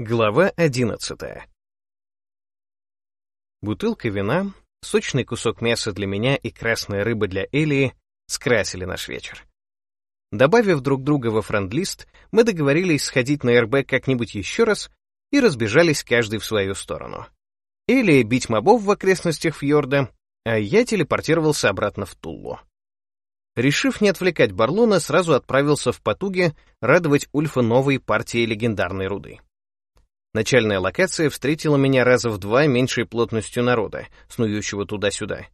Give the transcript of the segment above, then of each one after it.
Глава одиннадцатая. Бутылка вина, сочный кусок мяса для меня и красная рыба для Элии скрасили наш вечер. Добавив друг друга во френдлист, мы договорились сходить на РБ как-нибудь еще раз и разбежались каждый в свою сторону. Элия бить мобов в окрестностях фьорда, а я телепортировался обратно в Туллу. Решив не отвлекать Барлона, сразу отправился в Потуге радовать Ульфа новой партией легендарной руды. Начальная локация встретила меня раза в два меньшей плотностью народа, снующего туда-сюда.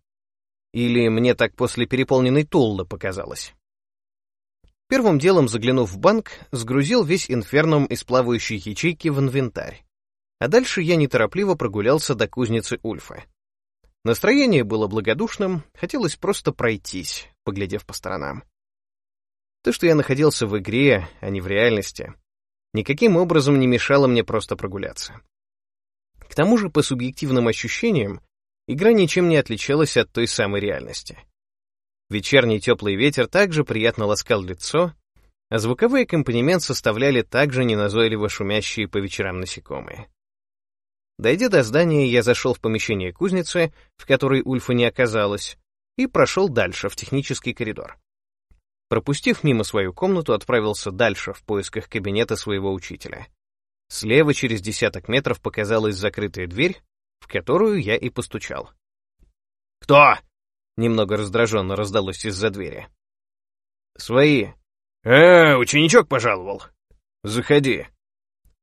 Или мне так после переполненной Туллы показалось. Первым делом, заглянув в банк, сгрузил весь инфернум из плавающей ячейки в инвентарь. А дальше я неторопливо прогулялся до кузницы Ульфа. Настроение было благодушным, хотелось просто пройтись, поглядев по сторонам. То, что я находился в игре, а не в реальности, никаким образом не мешало мне просто прогуляться. К тому же, по субъективным ощущениям, игра ничем не отличалась от той самой реальности. Вечерний теплый ветер также приятно ласкал лицо, а звуковой аккомпанемент составляли также неназойливо шумящие по вечерам насекомые. Дойдя до здания, я зашел в помещение кузницы, в которой Ульфа не оказалось, и прошел дальше, в технический коридор. Пропустив мимо свою комнату, отправился дальше в поисках кабинета своего учителя. Слева через десяток метров показалась закрытая дверь, в которую я и постучал. «Кто?» — немного раздраженно раздалось из-за двери. «Свои». «Э, ученичок пожаловал. Заходи».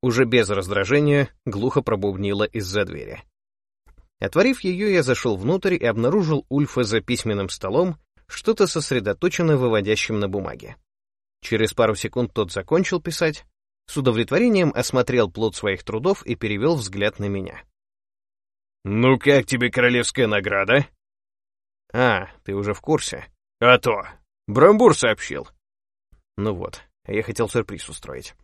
Уже без раздражения глухо пробубнило из-за двери. Отворив ее, я зашел внутрь и обнаружил Ульфа за письменным столом что-то сосредоточенно выводящим на бумаге. Через пару секунд тот закончил писать, с удовлетворением осмотрел плод своих трудов и перевел взгляд на меня. «Ну как тебе королевская награда?» «А, ты уже в курсе?» «А то! Брамбур сообщил». «Ну вот, я хотел сюрприз устроить».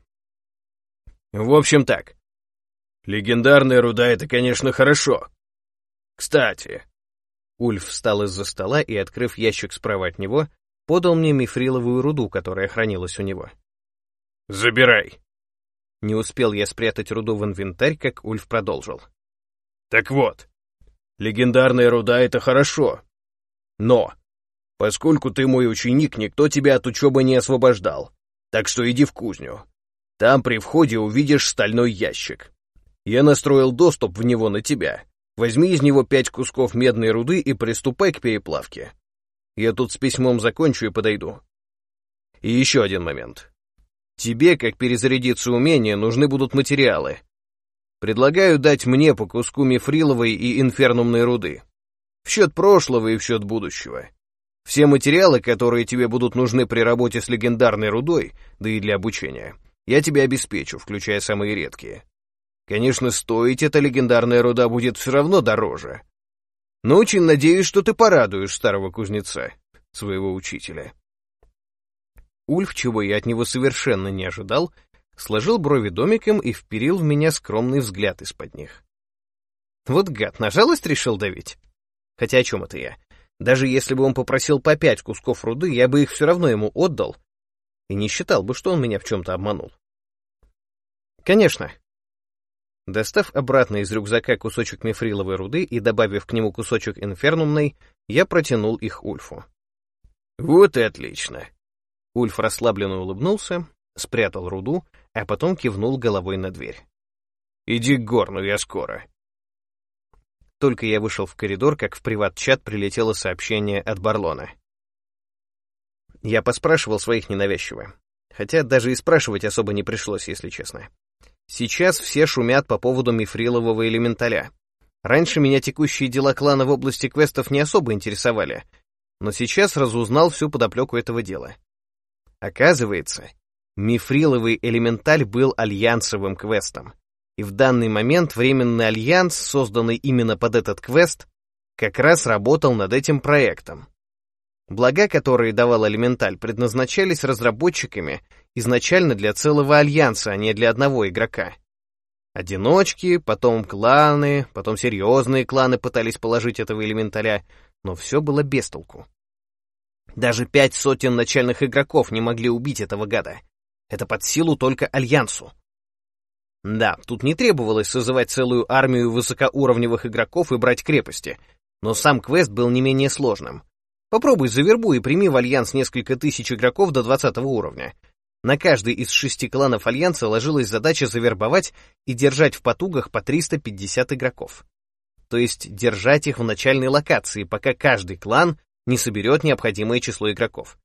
«В общем так. Легендарная руда — это, конечно, хорошо. Кстати, Ульф встал из-за стола и, открыв ящик справа от него, подал мне мифриловую руду, которая хранилась у него. «Забирай!» Не успел я спрятать руду в инвентарь, как Ульф продолжил. «Так вот, легендарная руда — это хорошо. Но, поскольку ты мой ученик, никто тебя от учебы не освобождал, так что иди в кузню. Там при входе увидишь стальной ящик. Я настроил доступ в него на тебя, Возьми из него пять кусков медной руды и приступай к переплавке. Я тут с письмом закончу и подойду. И еще один момент. Тебе, как перезарядиться умения, нужны будут материалы. Предлагаю дать мне по куску мифриловой и инфернумной руды. В счет прошлого и в счет будущего. Все материалы, которые тебе будут нужны при работе с легендарной рудой, да и для обучения, я тебе обеспечу, включая самые редкие. Конечно, стоить эта легендарная руда будет все равно дороже. Но очень надеюсь, что ты порадуешь старого кузнеца, своего учителя. Ульф, чего я от него совершенно не ожидал, сложил брови домиком и вперил в меня скромный взгляд из-под них. Вот гад, на жалость решил давить? Хотя о чем это я? Даже если бы он попросил по пять кусков руды, я бы их все равно ему отдал и не считал бы, что он меня в чем-то обманул. Конечно, Достав обратно из рюкзака кусочек мифриловой руды и добавив к нему кусочек инфернумной, я протянул их Ульфу. «Вот и отлично!» Ульф расслабленно улыбнулся, спрятал руду, а потом кивнул головой на дверь. «Иди к горну, я скоро». Только я вышел в коридор, как в приват-чат прилетело сообщение от Барлона. Я поспрашивал своих ненавязчиво. Хотя даже и спрашивать особо не пришлось, если честно. Сейчас все шумят по поводу мифрилового элементаля. Раньше меня текущие дела клана в области квестов не особо интересовали, но сейчас разузнал всю подоплеку этого дела. Оказывается, мифриловый элементаль был альянсовым квестом, и в данный момент временный альянс, созданный именно под этот квест, как раз работал над этим проектом. Блага, которые давал элементаль, предназначались разработчиками изначально для целого альянса, а не для одного игрока. Одиночки, потом кланы, потом серьезные кланы пытались положить этого элементаля, но все было без толку. Даже пять сотен начальных игроков не могли убить этого гада. Это под силу только Альянсу. Да, тут не требовалось созывать целую армию высокоуровневых игроков и брать крепости, но сам квест был не менее сложным. Попробуй завербуй и прими в альянс несколько тысяч игроков до 20 уровня. На каждый из шести кланов альянса ложилась задача завербовать и держать в потугах по 350 игроков. То есть держать их в начальной локации, пока каждый клан не соберет необходимое число игроков.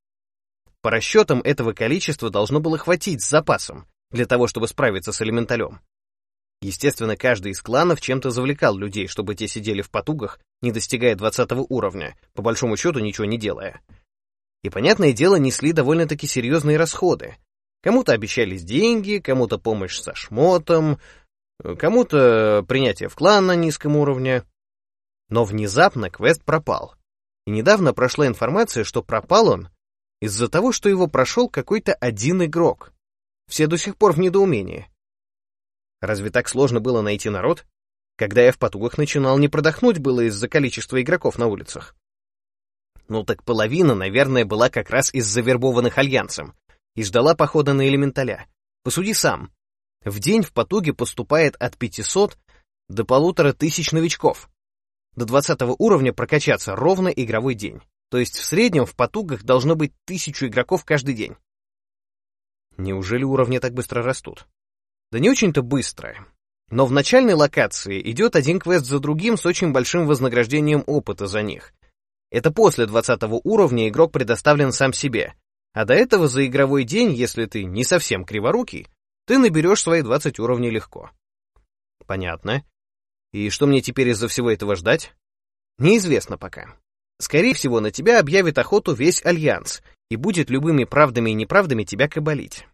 По расчетам этого количества должно было хватить с запасом для того, чтобы справиться с элементалем. Естественно, каждый из кланов чем-то завлекал людей, чтобы те сидели в потугах, не достигая 20 уровня, по большому счету ничего не делая. И, понятное дело, несли довольно-таки серьезные расходы. Кому-то обещались деньги, кому-то помощь со шмотом, кому-то принятие в клан на низком уровне. Но внезапно квест пропал. И недавно прошла информация, что пропал он из-за того, что его прошел какой-то один игрок. Все до сих пор в недоумении. Разве так сложно было найти народ? Когда я в потугах начинал, не продохнуть было из-за количества игроков на улицах. Ну так половина, наверное, была как раз из завербованных альянсом и ждала похода на элементаля. Посуди сам. В день в потуге поступает от 500 до полутора тысяч новичков. До 20 уровня прокачаться ровно игровой день. То есть в среднем в потугах должно быть тысячу игроков каждый день. Неужели уровни так быстро растут? Да не очень-то быстро. Но в начальной локации идет один квест за другим с очень большим вознаграждением опыта за них. Это после 20 уровня игрок предоставлен сам себе, а до этого за игровой день, если ты не совсем криворукий, ты наберешь свои 20 уровней легко. Понятно. И что мне теперь из-за всего этого ждать? Неизвестно пока. Скорее всего, на тебя объявит охоту весь Альянс и будет любыми правдами и неправдами тебя кабалить.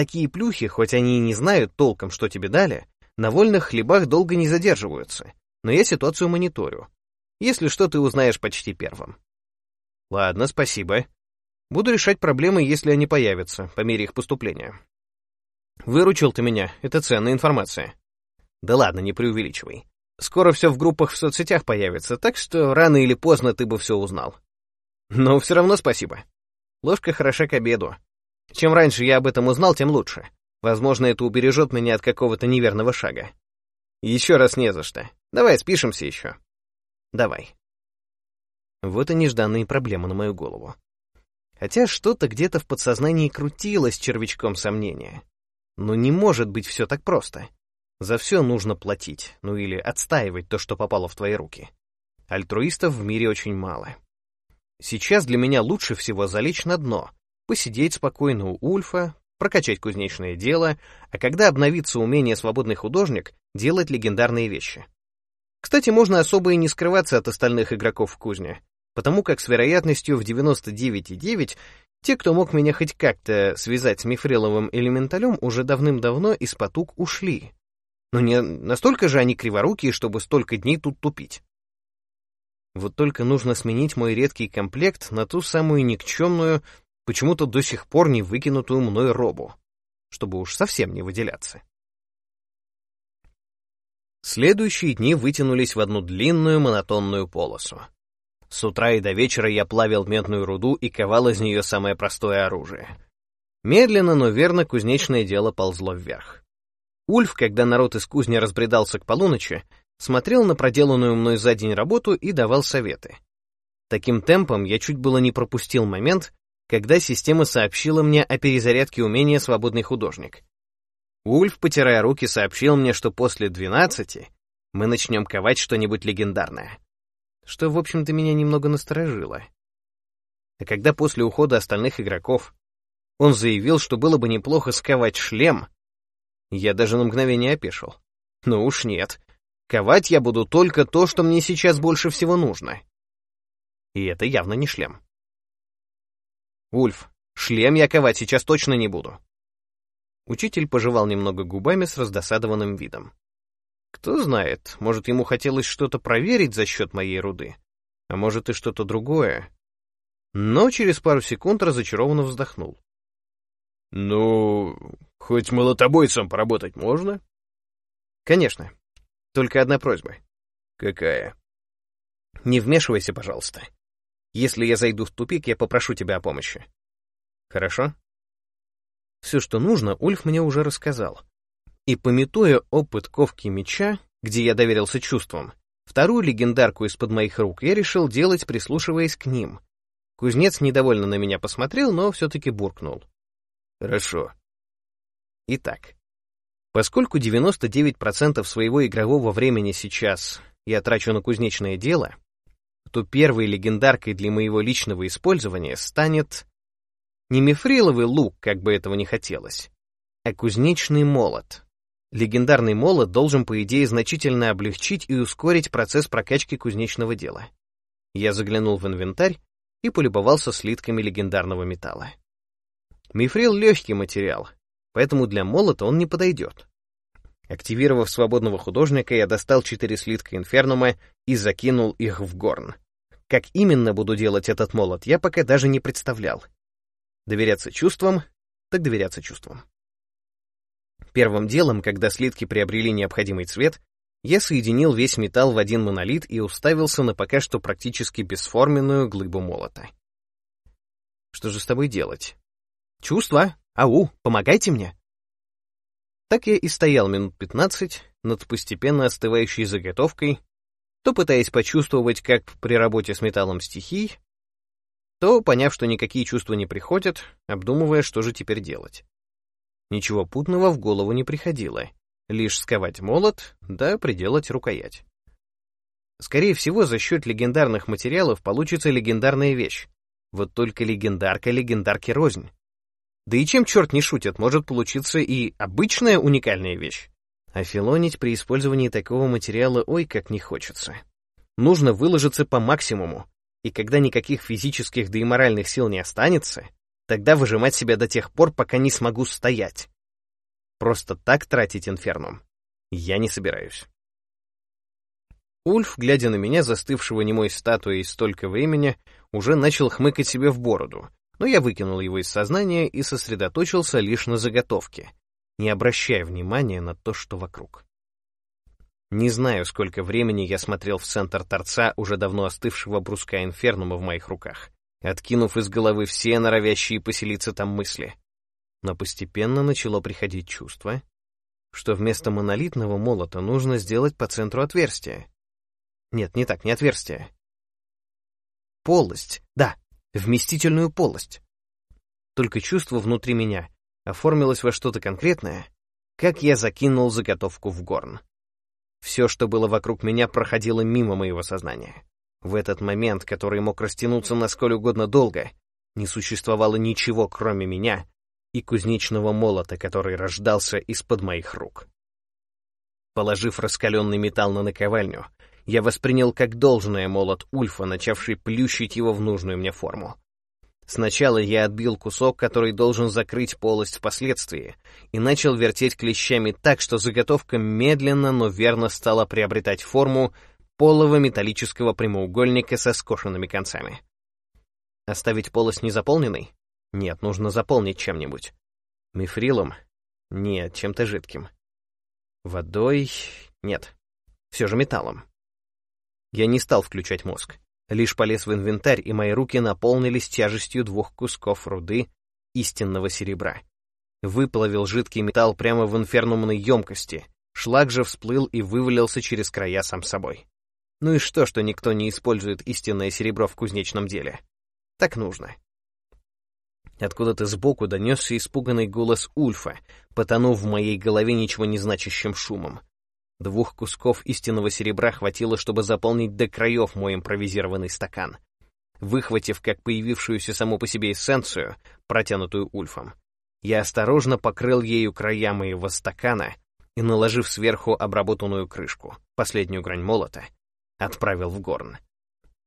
Такие плюхи, хоть они и не знают толком, что тебе дали, на вольных хлебах долго не задерживаются, но я ситуацию мониторю. Если что, ты узнаешь почти первым. Ладно, спасибо. Буду решать проблемы, если они появятся, по мере их поступления. Выручил ты меня, это ценная информация. Да ладно, не преувеличивай. Скоро все в группах в соцсетях появится, так что рано или поздно ты бы все узнал. Но все равно спасибо. Ложка хороша к обеду. Чем раньше я об этом узнал, тем лучше. Возможно, это убережет меня от какого-то неверного шага. Еще раз не за что. Давай спишемся еще. Давай. Вот и нежданные проблемы на мою голову. Хотя что-то где-то в подсознании крутилось червячком сомнения. Но не может быть все так просто. За все нужно платить, ну или отстаивать то, что попало в твои руки. Альтруистов в мире очень мало. Сейчас для меня лучше всего залечь на дно, посидеть спокойно у Ульфа, прокачать кузнечное дело, а когда обновится умение свободный художник, делать легендарные вещи. Кстати, можно особо и не скрываться от остальных игроков в кузне, потому как с вероятностью в 99,9 те, кто мог меня хоть как-то связать с мифриловым элементалем, уже давным-давно из потуг ушли. Но не настолько же они криворукие, чтобы столько дней тут тупить. Вот только нужно сменить мой редкий комплект на ту самую никчемную, почему-то до сих пор не выкинутую мной робу, чтобы уж совсем не выделяться. Следующие дни вытянулись в одну длинную монотонную полосу. С утра и до вечера я плавил медную руду и ковал из нее самое простое оружие. Медленно, но верно кузнечное дело ползло вверх. Ульф, когда народ из кузни разбредался к полуночи, смотрел на проделанную мной за день работу и давал советы. Таким темпом я чуть было не пропустил момент, когда система сообщила мне о перезарядке умения «Свободный художник». Ульф, потирая руки, сообщил мне, что после 12 мы начнем ковать что-нибудь легендарное. Что, в общем-то, меня немного насторожило. А когда после ухода остальных игроков он заявил, что было бы неплохо сковать шлем, я даже на мгновение опешил. Ну уж нет, Ковать я буду только то, что мне сейчас больше всего нужно. И это явно не шлем. Ульф, шлем я ковать сейчас точно не буду. Учитель пожевал немного губами с раздосадованным видом. Кто знает, может, ему хотелось что-то проверить за счет моей руды, а может и что-то другое. Но через пару секунд разочарованно вздохнул. «Ну, хоть молотобойцем поработать можно?» «Конечно. Только одна просьба. Какая? Не вмешивайся, пожалуйста. Если я зайду в тупик, я попрошу тебя о помощи. Хорошо? Все, что нужно, Ульф мне уже рассказал. И, пометуя опыт ковки меча, где я доверился чувствам, вторую легендарку из-под моих рук я решил делать, прислушиваясь к ним. Кузнец недовольно на меня посмотрел, но все-таки буркнул. «Хорошо». Итак, поскольку 99% своего игрового времени сейчас я трачу на кузнечное дело, то первой легендаркой для моего личного использования станет не мифриловый лук, как бы этого не хотелось, а кузнечный молот. Легендарный молот должен, по идее, значительно облегчить и ускорить процесс прокачки кузнечного дела. Я заглянул в инвентарь и полюбовался слитками легендарного металла. Мифрил — легкий материал, поэтому для молота он не подойдет. Активировав свободного художника, я достал четыре слитка инфернума и закинул их в горн. Как именно буду делать этот молот, я пока даже не представлял. Доверяться чувствам, так доверяться чувствам. Первым делом, когда слитки приобрели необходимый цвет, я соединил весь металл в один монолит и уставился на пока что практически бесформенную глыбу молота. Что же с тобой делать? Чувства? Ау, помогайте мне! Так я и стоял минут пятнадцать над постепенно остывающей заготовкой, то пытаясь почувствовать, как при работе с металлом стихий, то, поняв, что никакие чувства не приходят, обдумывая, что же теперь делать. Ничего путного в голову не приходило, лишь сковать молот, да приделать рукоять. Скорее всего, за счет легендарных материалов получится легендарная вещь. Вот только легендарка легендарки рознь. Да и чем черт не шутит, может получиться и обычная уникальная вещь. А филонить при использовании такого материала ой как не хочется. Нужно выложиться по максимуму, и когда никаких физических да и моральных сил не останется, тогда выжимать себя до тех пор, пока не смогу стоять. Просто так тратить инфернум я не собираюсь. Ульф, глядя на меня, застывшего немой статуей столько времени, уже начал хмыкать себе в бороду, но я выкинул его из сознания и сосредоточился лишь на заготовке, не обращая внимания на то, что вокруг. Не знаю, сколько времени я смотрел в центр торца уже давно остывшего бруска инфернума в моих руках, откинув из головы все норовящие поселиться там мысли. Но постепенно начало приходить чувство, что вместо монолитного молота нужно сделать по центру отверстие. Нет, не так, не отверстие. Полость, да, вместительную полость. Только чувство внутри меня оформилось во что-то конкретное, как я закинул заготовку в горн. Все, что было вокруг меня, проходило мимо моего сознания. В этот момент, который мог растянуться на сколь угодно долго, не существовало ничего, кроме меня и кузнечного молота, который рождался из-под моих рук. Положив раскаленный металл на наковальню, я воспринял как должное молот Ульфа, начавший плющить его в нужную мне форму. Сначала я отбил кусок, который должен закрыть полость впоследствии, и начал вертеть клещами так, что заготовка медленно, но верно стала приобретать форму полого металлического прямоугольника со скошенными концами. Оставить полость незаполненной? Нет, нужно заполнить чем-нибудь. Мифрилом? Нет, чем-то жидким. Водой? Нет. Все же металлом. Я не стал включать мозг. Лишь полез в инвентарь, и мои руки наполнились тяжестью двух кусков руды истинного серебра. Выплавил жидкий металл прямо в инфернумной емкости. Шлак же всплыл и вывалился через края сам собой. Ну и что, что никто не использует истинное серебро в кузнечном деле? Так нужно. Откуда-то сбоку донесся испуганный голос Ульфа, потонув в моей голове ничего не значащим шумом. Двух кусков истинного серебра хватило, чтобы заполнить до краев мой импровизированный стакан. Выхватив как появившуюся саму по себе эссенцию, протянутую Ульфом, я осторожно покрыл ею края моего стакана и, наложив сверху обработанную крышку, последнюю грань молота, отправил в горн.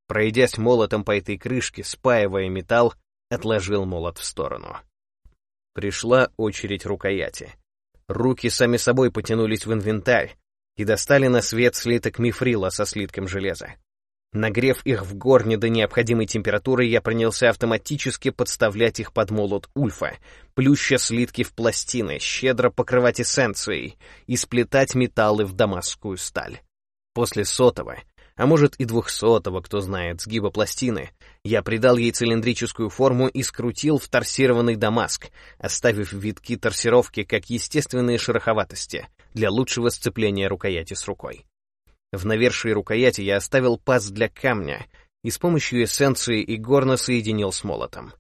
Пройдясь молотом по этой крышке, спаивая металл, отложил молот в сторону. Пришла очередь рукояти. Руки сами собой потянулись в инвентарь, и достали на свет слиток мифрила со слитком железа. Нагрев их в горне до необходимой температуры, я принялся автоматически подставлять их под молот ульфа, плюща слитки в пластины, щедро покрывать эссенцией и сплетать металлы в дамасскую сталь. После сотого, а может и двухсотого, кто знает, сгиба пластины, я придал ей цилиндрическую форму и скрутил в торсированный дамаск, оставив витки торсировки как естественные шероховатости для лучшего сцепления рукояти с рукой. В навершии рукояти я оставил паз для камня и с помощью эссенции и горна соединил с молотом.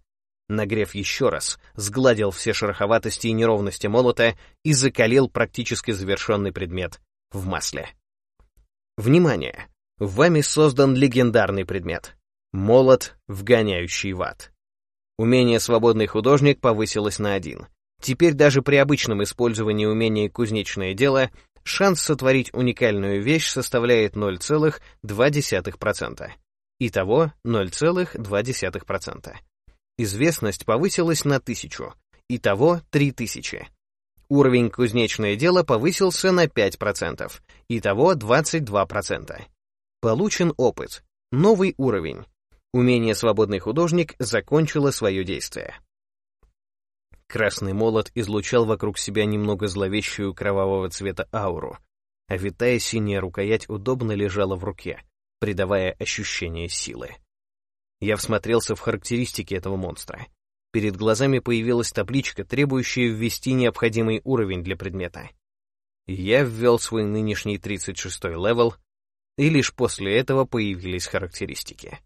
Нагрев еще раз, сгладил все шероховатости и неровности молота и закалил практически завершенный предмет в масле. Внимание! Вами создан легендарный предмет — молот, вгоняющий в ад. Умение «Свободный художник» повысилось на один. Теперь даже при обычном использовании умения «Кузнечное дело» шанс сотворить уникальную вещь составляет 0,2%. Итого 0,2%. Известность повысилась на 1000. Итого 3000. Уровень «Кузнечное дело» повысился на 5%. Итого 22%. Получен опыт. Новый уровень. Умение «Свободный художник» закончило свое действие. Красный молот излучал вокруг себя немного зловещую кровавого цвета ауру, а витая синяя рукоять удобно лежала в руке, придавая ощущение силы. Я всмотрелся в характеристики этого монстра. Перед глазами появилась табличка, требующая ввести необходимый уровень для предмета. Я ввел свой нынешний 36-й левел и лишь после этого появились характеристики.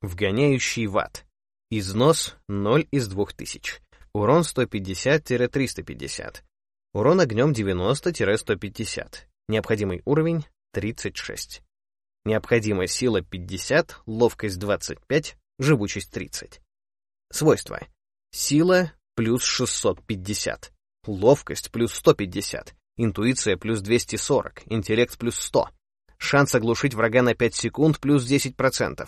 Вгоняющий в ад. Износ 0 из 2000. Урон 150-350. Урон огнем 90-150. Необходимый уровень 36. Необходимая сила 50, ловкость 25, живучесть 30. Свойства. Сила плюс 650. Ловкость плюс 150. Интуиция плюс 240. Интеллект плюс 100. Шанс оглушить врага на 5 секунд плюс 10%.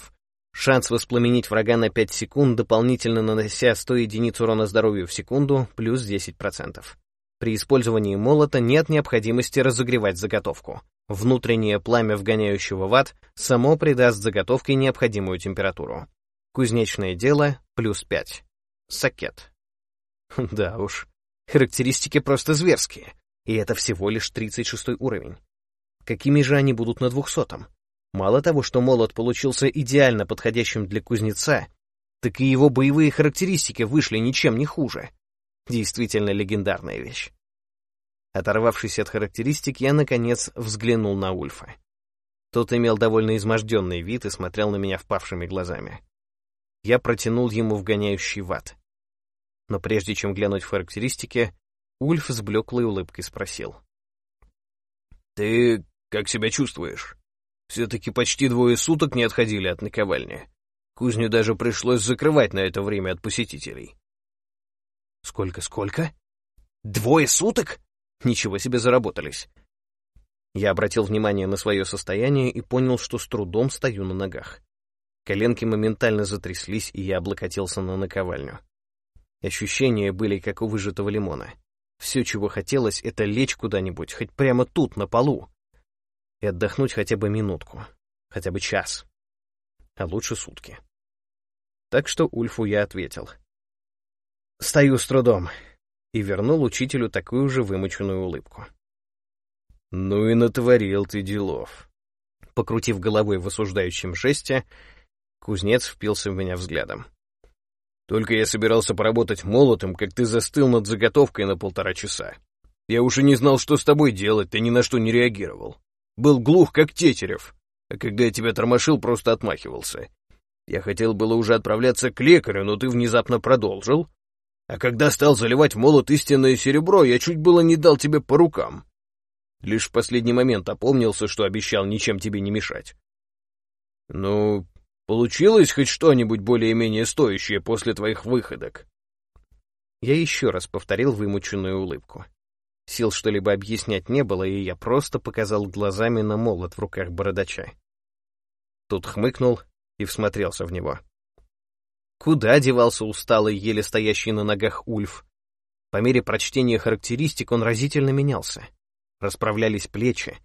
Шанс воспламенить врага на 5 секунд, дополнительно нанося 100 единиц урона здоровью в секунду, плюс 10%. При использовании молота нет необходимости разогревать заготовку. Внутреннее пламя вгоняющего в ад само придаст заготовке необходимую температуру. Кузнечное дело плюс 5. Сакет. Да уж, характеристики просто зверские. И это всего лишь 36 уровень. Какими же они будут на двухсотом? Мало того, что молот получился идеально подходящим для кузнеца, так и его боевые характеристики вышли ничем не хуже. Действительно легендарная вещь. Оторвавшись от характеристик, я, наконец, взглянул на Ульфа. Тот имел довольно изможденный вид и смотрел на меня впавшими глазами. Я протянул ему вгоняющий ват. Но прежде чем глянуть в характеристики, Ульф с блеклой улыбкой спросил. «Ты как себя чувствуешь? Все-таки почти двое суток не отходили от наковальни. Кузню даже пришлось закрывать на это время от посетителей. Сколько-сколько? Двое суток? Ничего себе заработались. Я обратил внимание на свое состояние и понял, что с трудом стою на ногах. Коленки моментально затряслись, и я облокотился на наковальню. Ощущения были как у выжатого лимона. Все, чего хотелось, это лечь куда-нибудь, хоть прямо тут, на полу, и отдохнуть хотя бы минутку, хотя бы час, а лучше сутки. Так что Ульфу я ответил. «Стою с трудом», и вернул учителю такую же вымученную улыбку. «Ну и натворил ты делов». Покрутив головой в осуждающем жесте, кузнец впился в меня взглядом. Только я собирался поработать молотом, как ты застыл над заготовкой на полтора часа. Я уже не знал, что с тобой делать, ты ни на что не реагировал. Был глух, как тетерев, а когда я тебя тормошил, просто отмахивался. Я хотел было уже отправляться к лекарю, но ты внезапно продолжил. А когда стал заливать молот истинное серебро, я чуть было не дал тебе по рукам. Лишь в последний момент опомнился, что обещал ничем тебе не мешать. Ну, Получилось хоть что-нибудь более-менее стоящее после твоих выходок?» Я еще раз повторил вымученную улыбку. Сил что-либо объяснять не было, и я просто показал глазами на молот в руках бородача. Тут хмыкнул и всмотрелся в него. Куда девался усталый, еле стоящий на ногах Ульф? По мере прочтения характеристик он разительно менялся. Расправлялись плечи,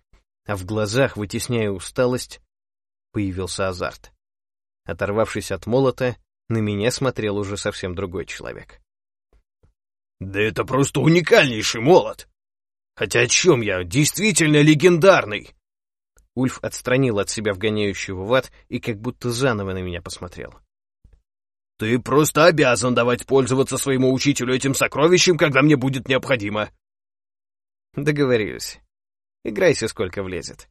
а в глазах, вытесняя усталость, появился азарт. Оторвавшись от молота, на меня смотрел уже совсем другой человек. «Да это просто уникальнейший молот! Хотя о чем я? Действительно легендарный!» Ульф отстранил от себя вгоняющего в ад и как будто заново на меня посмотрел. «Ты просто обязан давать пользоваться своему учителю этим сокровищем, когда мне будет необходимо». «Договорились. Играйся, сколько влезет».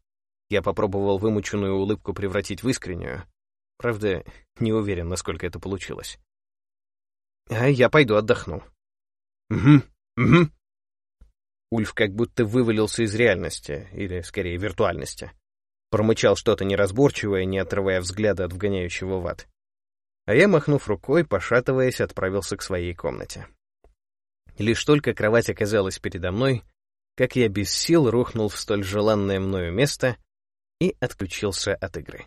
Я попробовал вымученную улыбку превратить в искреннюю. Правда, не уверен, насколько это получилось. А я пойду отдохну. Угу, угу. Ульф как будто вывалился из реальности, или, скорее, виртуальности. Промычал что-то неразборчивое, не отрывая взгляда от вгоняющего в ад. А я, махнув рукой, пошатываясь, отправился к своей комнате. Лишь только кровать оказалась передо мной, как я без сил рухнул в столь желанное мною место и отключился от игры.